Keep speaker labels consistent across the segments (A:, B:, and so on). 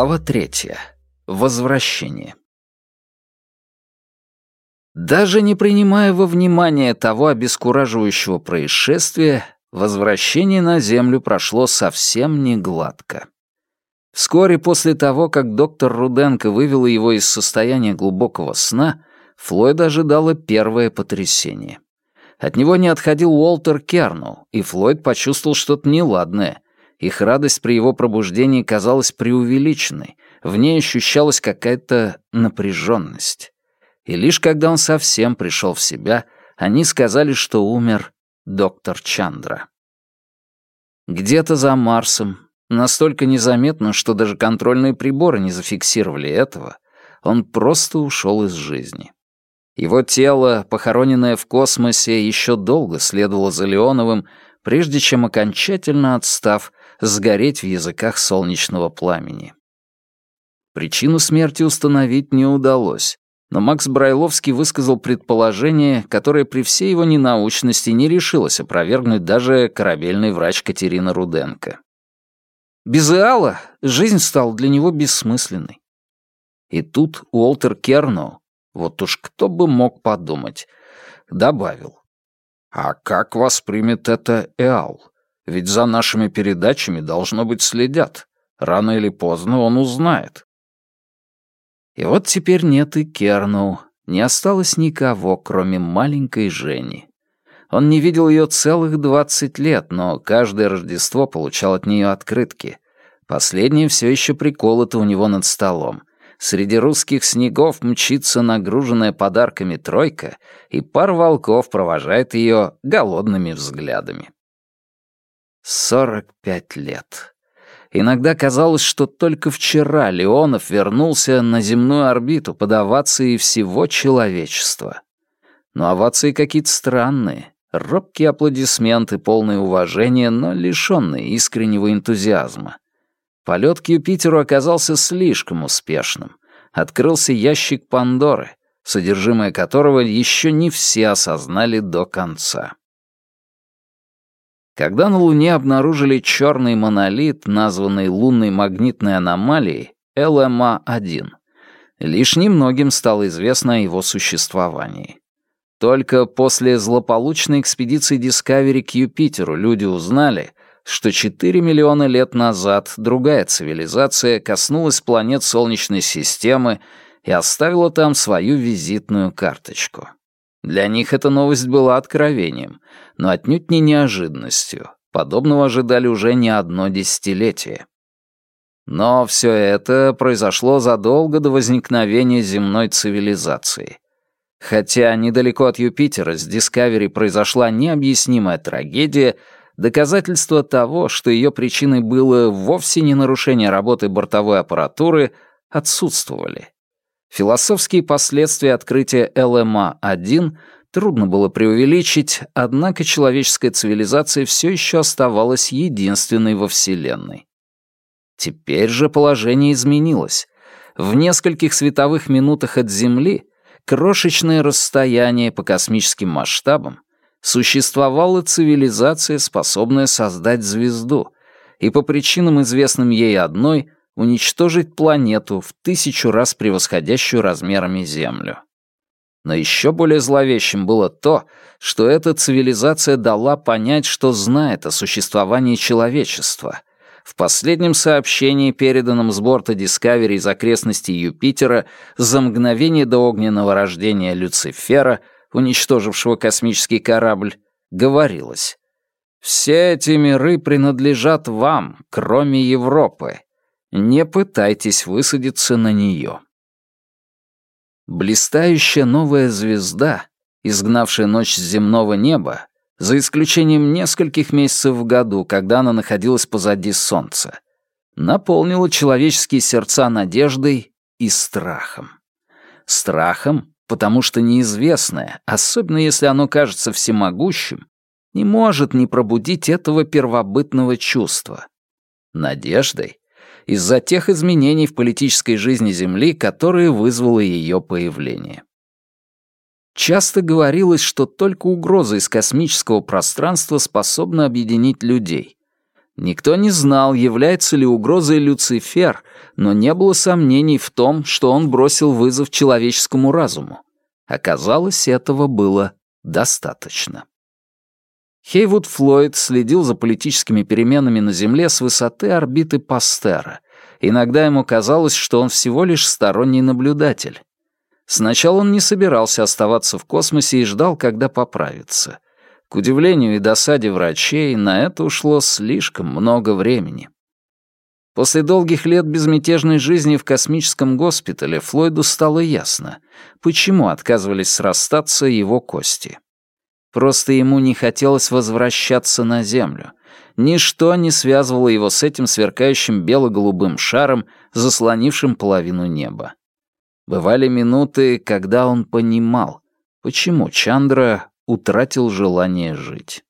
A: Глава третья. Возвращение. Даже не принимая во внимание того обескураживающего происшествия, возвращение на Землю прошло совсем не гладко. Вскоре после того, как доктор Руденко вывела его из состояния глубокого сна, Флойд ожидало первое потрясение. От него не отходил Уолтер Кернул, и Флойд почувствовал что-то неладное. Их радость при его пробуждении казалась преувеличенной, в ней ощущалась какая-то напряженность. И лишь когда он совсем пришел в себя, они сказали, что умер доктор Чандра. Где-то за Марсом, настолько незаметно, что даже контрольные приборы не зафиксировали этого, он просто ушел из жизни. Его тело, похороненное в космосе, еще долго следовало за Леоновым, прежде чем окончательно отстав, сгореть в языках солнечного пламени. Причину смерти установить не удалось, но Макс Брайловский высказал предположение, которое при всей его ненаучности не решилось опровергнуть даже корабельный врач Катерина Руденко. Без Иала жизнь стала для него бессмысленной. И тут Уолтер Керноу, вот уж кто бы мог подумать, добавил. «А как воспримет это Эал? Ведь за нашими передачами, должно быть, следят. Рано или поздно он узнает». И вот теперь нет и Керну, не осталось никого, кроме маленькой Жени. Он не видел ее целых двадцать лет, но каждое Рождество получал от нее открытки. Последнее все еще приколото у него над столом. Среди русских снегов мчится нагруженная подарками тройка, и пар волков провожает ее голодными взглядами. Сорок пять лет. Иногда казалось, что только вчера Леонов вернулся на земную орбиту под овацией всего человечества. Но овации какие-то странные, робкие аплодисменты, полные уважения, но лишенные искреннего энтузиазма. Полет к Юпитеру оказался слишком успешным. Открылся ящик Пандоры, содержимое которого еще не все осознали до конца. Когда на Луне обнаружили черный монолит, названный лунной магнитной аномалией ЛМА-1, лишь немногим стало известно о его существовании. Только после злополучной экспедиции Discovery к Юпитеру люди узнали, что 4 миллиона лет назад другая цивилизация коснулась планет Солнечной системы и оставила там свою визитную карточку. Для них эта новость была откровением, но отнюдь не неожиданностью. Подобного ожидали уже не одно десятилетие. Но все это произошло задолго до возникновения земной цивилизации. Хотя недалеко от Юпитера с Дискавери произошла необъяснимая трагедия, доказательства того, что ее причиной было вовсе не нарушение работы бортовой аппаратуры, отсутствовали. Философские последствия открытия ЛМА-1 трудно было преувеличить, однако человеческая цивилизация все еще оставалась единственной во Вселенной. Теперь же положение изменилось. В нескольких световых минутах от Земли крошечное расстояние по космическим масштабам существовала цивилизация, способная создать звезду, и по причинам, известным ей одной, уничтожить планету в тысячу раз превосходящую размерами Землю. Но еще более зловещим было то, что эта цивилизация дала понять, что знает о существовании человечества. В последнем сообщении, переданном с борта Discovery из окрестностей Юпитера за мгновение до огненного рождения Люцифера, уничтожившего космический корабль, говорилось «Все эти миры принадлежат вам, кроме Европы не пытайтесь высадиться на нее. Блистающая новая звезда, изгнавшая ночь с земного неба, за исключением нескольких месяцев в году, когда она находилась позади Солнца, наполнила человеческие сердца надеждой и страхом. Страхом, потому что неизвестное, особенно если оно кажется всемогущим, не может не пробудить этого первобытного чувства. Надеждой, из-за тех изменений в политической жизни Земли, которые вызвало ее появление. Часто говорилось, что только угроза из космического пространства способна объединить людей. Никто не знал, является ли угрозой Люцифер, но не было сомнений в том, что он бросил вызов человеческому разуму. Оказалось, этого было достаточно. Хейвуд Флойд следил за политическими переменами на Земле с высоты орбиты Пастера. Иногда ему казалось, что он всего лишь сторонний наблюдатель. Сначала он не собирался оставаться в космосе и ждал, когда поправится. К удивлению и досаде врачей, на это ушло слишком много времени. После долгих лет безмятежной жизни в космическом госпитале Флойду стало ясно, почему отказывались срастаться его кости. Просто ему не хотелось возвращаться на Землю. Ничто не связывало его с этим сверкающим бело-голубым шаром, заслонившим половину неба. Бывали минуты, когда он понимал, почему Чандра утратил желание жить.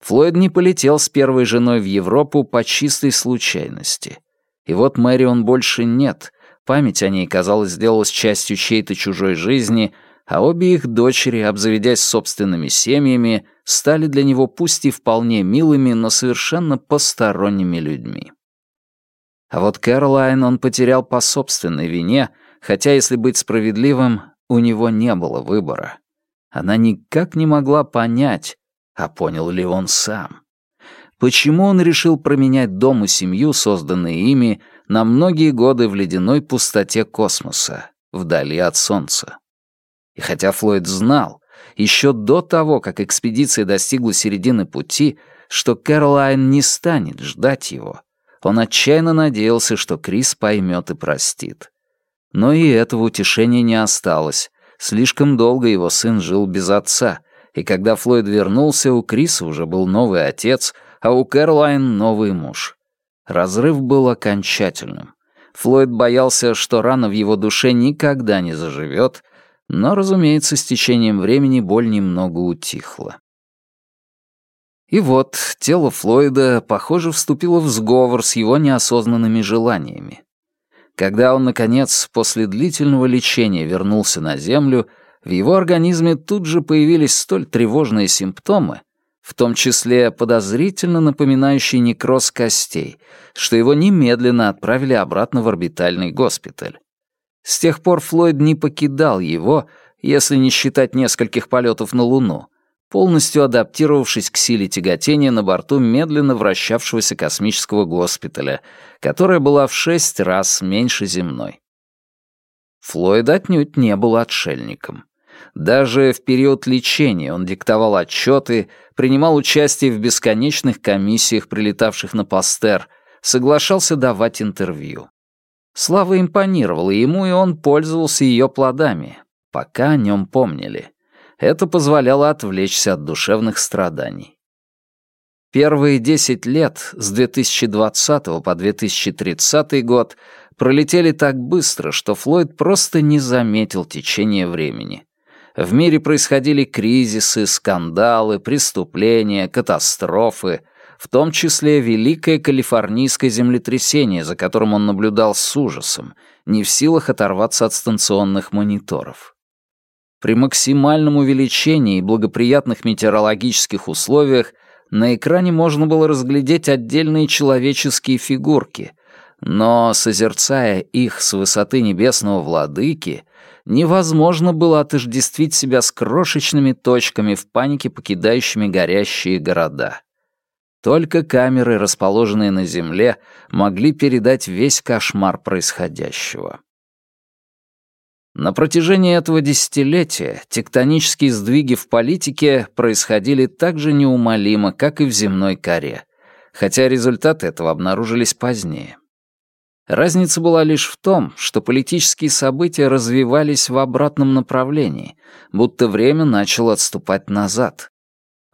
A: Флойд не полетел с первой женой в Европу по чистой случайности. И вот Мэрион больше нет, память о ней, казалось, сделалась частью чьей-то чужой жизни, а обе их дочери, обзаведясь собственными семьями, стали для него пусть и вполне милыми, но совершенно посторонними людьми. А вот Кэролайн он потерял по собственной вине, хотя, если быть справедливым, у него не было выбора. Она никак не могла понять, а понял ли он сам. Почему он решил променять дом и семью, созданные ими, на многие годы в ледяной пустоте космоса, вдали от Солнца? И хотя Флойд знал, еще до того, как экспедиция достигла середины пути, что Кэролайн не станет ждать его, он отчаянно надеялся, что Крис поймет и простит. Но и этого утешения не осталось. Слишком долго его сын жил без отца, и когда Флойд вернулся, у Криса уже был новый отец, а у Кэролайн новый муж. Разрыв был окончательным. Флойд боялся, что рана в его душе никогда не заживет, но, разумеется, с течением времени боль немного утихла. И вот тело Флойда, похоже, вступило в сговор с его неосознанными желаниями. Когда он, наконец, после длительного лечения вернулся на Землю, в его организме тут же появились столь тревожные симптомы, в том числе подозрительно напоминающие некроз костей, что его немедленно отправили обратно в орбитальный госпиталь. С тех пор Флойд не покидал его, если не считать нескольких полетов на Луну, полностью адаптировавшись к силе тяготения на борту медленно вращавшегося космического госпиталя, которая была в шесть раз меньше земной. Флойд отнюдь не был отшельником. Даже в период лечения он диктовал отчеты, принимал участие в бесконечных комиссиях, прилетавших на Пастер, соглашался давать интервью. Слава импонировала ему, и он пользовался ее плодами, пока о нем помнили. Это позволяло отвлечься от душевных страданий. Первые 10 лет, с 2020 по 2030 год, пролетели так быстро, что Флойд просто не заметил течение времени. В мире происходили кризисы, скандалы, преступления, катастрофы — в том числе великое калифорнийское землетрясение, за которым он наблюдал с ужасом, не в силах оторваться от станционных мониторов. При максимальном увеличении и благоприятных метеорологических условиях на экране можно было разглядеть отдельные человеческие фигурки, но, созерцая их с высоты небесного владыки, невозможно было отождествить себя с крошечными точками в панике, покидающими горящие города. Только камеры, расположенные на Земле, могли передать весь кошмар происходящего. На протяжении этого десятилетия тектонические сдвиги в политике происходили так же неумолимо, как и в земной коре, хотя результаты этого обнаружились позднее. Разница была лишь в том, что политические события развивались в обратном направлении, будто время начало отступать назад.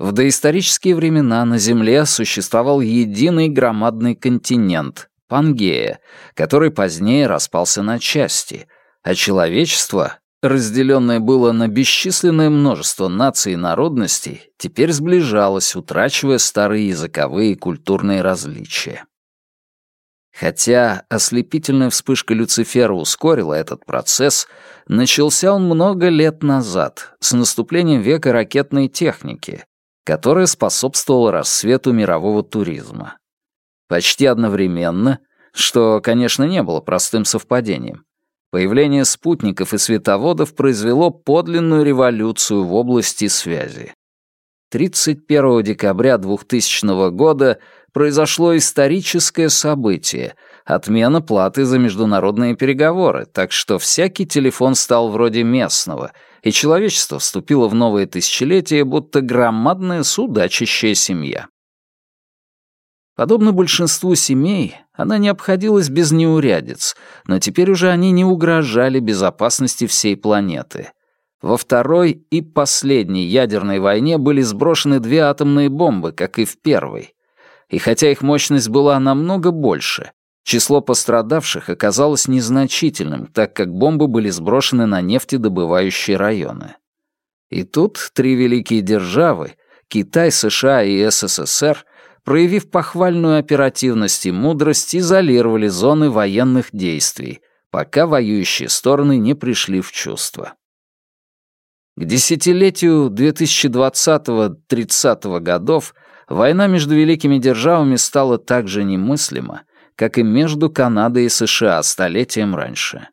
A: В доисторические времена на Земле существовал единый громадный континент — Пангея, который позднее распался на части, а человечество, разделенное было на бесчисленное множество наций и народностей, теперь сближалось, утрачивая старые языковые и культурные различия. Хотя ослепительная вспышка Люцифера ускорила этот процесс, начался он много лет назад, с наступлением века ракетной техники, которая способствовала расцвету мирового туризма. Почти одновременно, что, конечно, не было простым совпадением, появление спутников и световодов произвело подлинную революцию в области связи. 31 декабря 2000 года произошло историческое событие — отмена платы за международные переговоры, так что всякий телефон стал вроде местного, и человечество вступило в новое тысячелетие, будто громадная судачащая семья. Подобно большинству семей, она не обходилась без неурядиц, но теперь уже они не угрожали безопасности всей планеты — во второй и последней ядерной войне были сброшены две атомные бомбы, как и в первой. И хотя их мощность была намного больше, число пострадавших оказалось незначительным, так как бомбы были сброшены на нефтедобывающие районы. И тут три великие державы — Китай, США и СССР — проявив похвальную оперативность и мудрость, изолировали зоны военных действий, пока воюющие стороны не пришли в чувство. К десятилетию 2020-30 годов война между великими державами стала так же немыслима, как и между Канадой и США столетием раньше.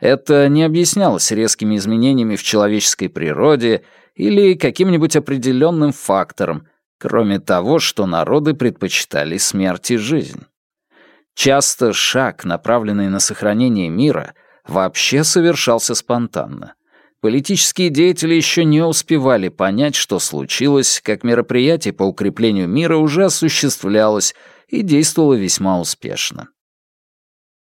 A: Это не объяснялось резкими изменениями в человеческой природе или каким-нибудь определенным фактором, кроме того, что народы предпочитали смерть и жизнь. Часто шаг, направленный на сохранение мира, вообще совершался спонтанно политические деятели еще не успевали понять, что случилось, как мероприятие по укреплению мира уже осуществлялось и действовало весьма успешно.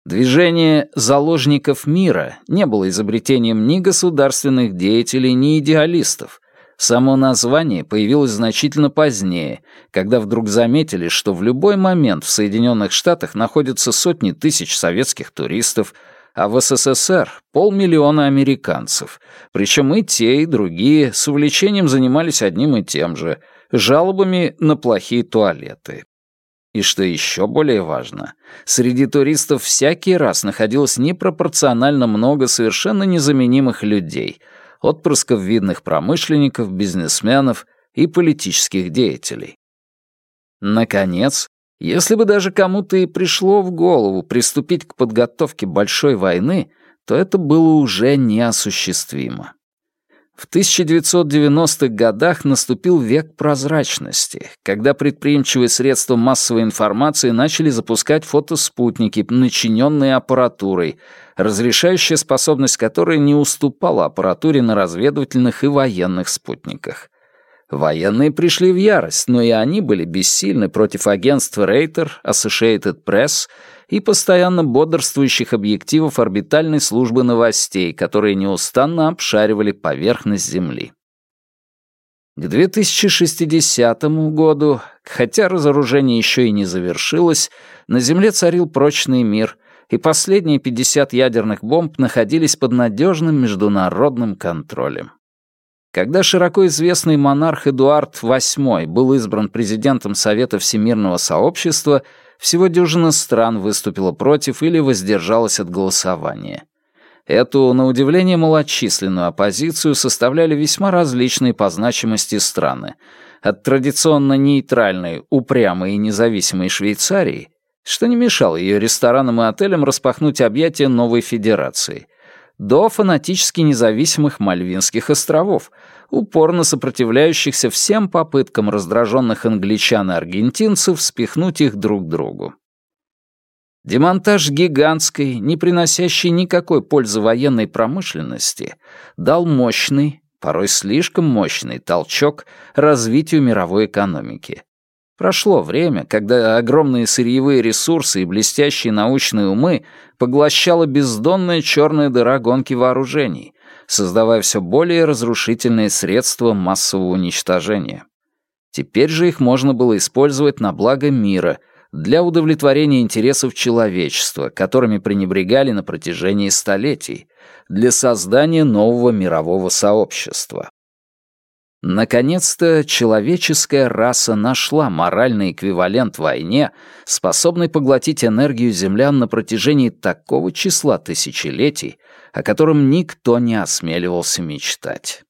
A: Движение «заложников мира» не было изобретением ни государственных деятелей, ни идеалистов. Само название появилось значительно позднее, когда вдруг заметили, что в любой момент в Соединенных Штатах находятся сотни тысяч советских туристов, а в СССР полмиллиона американцев, причем и те, и другие с увлечением занимались одним и тем же — жалобами на плохие туалеты. И что еще более важно, среди туристов всякий раз находилось непропорционально много совершенно незаменимых людей, отпрысков видных промышленников, бизнесменов и политических деятелей. Наконец, если бы даже кому-то и пришло в голову приступить к подготовке большой войны, то это было уже неосуществимо. В 1990-х годах наступил век прозрачности, когда предприимчивые средства массовой информации начали запускать фотоспутники, начиненные аппаратурой, разрешающая способность которой не уступала аппаратуре на разведывательных и военных спутниках. Военные пришли в ярость, но и они были бессильны против агентств Рейтер, Associated Press и постоянно бодрствующих объективов орбитальной службы новостей, которые неустанно обшаривали поверхность Земли. К 2060 году, хотя разоружение еще и не завершилось, на Земле царил прочный мир, и последние 50 ядерных бомб находились под надежным международным контролем. Когда широко известный монарх Эдуард VIII был избран президентом Совета Всемирного сообщества, всего дюжина стран выступила против или воздержалась от голосования. Эту, на удивление, малочисленную оппозицию составляли весьма различные по значимости страны. От традиционно нейтральной, упрямой и независимой Швейцарии, что не мешало ее ресторанам и отелям распахнуть объятия новой федерации — до фанатически независимых Мальвинских островов, упорно сопротивляющихся всем попыткам раздраженных англичан и аргентинцев спихнуть их друг другу. Демонтаж гигантской, не приносящей никакой пользы военной промышленности, дал мощный, порой слишком мощный толчок развитию мировой экономики. Прошло время, когда огромные сырьевые ресурсы и блестящие научные умы поглощала бездонная черная дыра гонки вооружений, создавая все более разрушительные средства массового уничтожения. Теперь же их можно было использовать на благо мира, для удовлетворения интересов человечества, которыми пренебрегали на протяжении столетий, для создания нового мирового сообщества. Наконец-то человеческая раса нашла моральный эквивалент войне, способный поглотить энергию землян на протяжении такого числа тысячелетий, о котором никто не осмеливался мечтать.